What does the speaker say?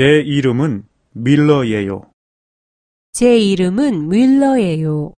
제 이름은 밀러예요. 제 이름은 밀러예요.